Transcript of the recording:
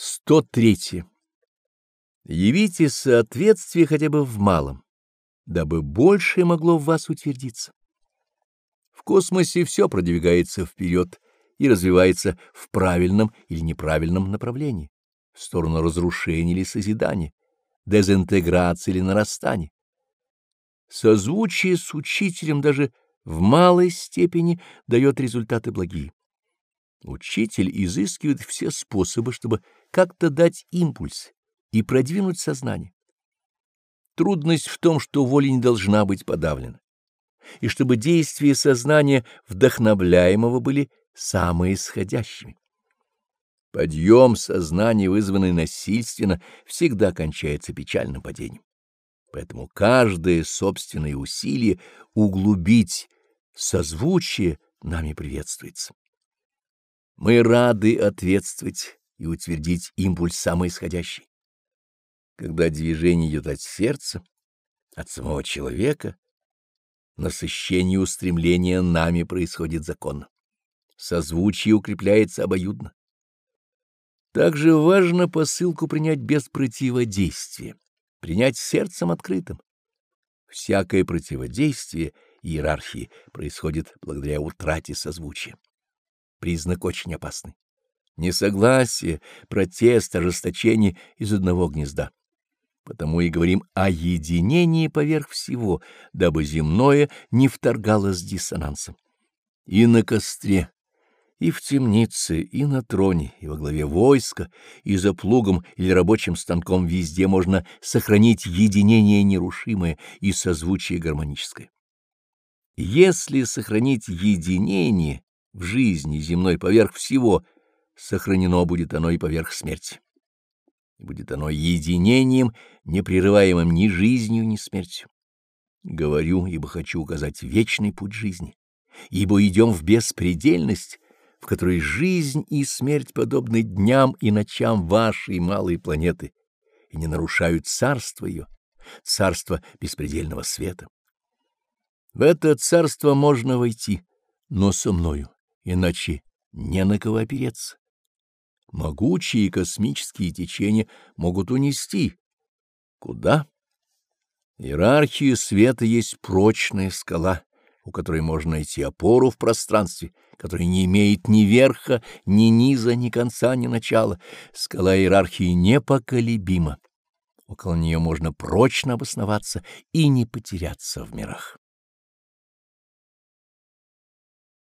103. Явите соответствие хотя бы в малом, дабы большее могло в вас утвердиться. В космосе все продвигается вперед и развивается в правильном или неправильном направлении, в сторону разрушения или созидания, дезинтеграции или нарастания. Созвучие с учителем даже в малой степени дает результаты благие. Учитель изыскивает все способы, чтобы как-то дать импульс и продвинуть сознание. Трудность в том, что воля не должна быть подавлена, и чтобы действия сознания вдохновляемого были самые исходящими. Подъем сознания, вызванный насильственно, всегда кончается печальным падением. Поэтому каждое собственное усилие углубить созвучие нами приветствуется. Мы рады ответствовать и утвердить импульс самоисходящий. Когда движение идет от сердца, от самого человека, насыщение и устремление нами происходит законно. Созвучие укрепляется обоюдно. Также важно посылку принять без противодействия, принять сердцем открытым. Всякое противодействие иерархии происходит благодаря утрате созвучия признак очень опасный. Несогласие, протест, ожесточение из одного гнезда. Потому и говорим о единении поверх всего, дабы земное не вторгалось диссонансом. И на костре, и в темнице, и на троне, и во главе войска, и за плугом или рабочим станком везде можно сохранить единение нерушимое и созвучие гармоническое. Если сохранить единение, в жизни земной поверх всего, сохранено будет оно и поверх смерти. Будет оно единением, непрерываемым ни жизнью, ни смертью. Говорю, ибо хочу указать вечный путь жизни, ибо идем в беспредельность, в которой жизнь и смерть подобны дням и ночам вашей малой планеты и не нарушают царство ее, царство беспредельного света. В это царство можно войти, но со мною иначе не на кого опереться. Могучие космические течения могут унести. Куда? Иерархия света есть прочная скала, у которой можно найти опору в пространстве, которая не имеет ни верха, ни низа, ни конца, ни начала. Скала иерархии непоколебима. Около нее можно прочно обосноваться и не потеряться в мирах.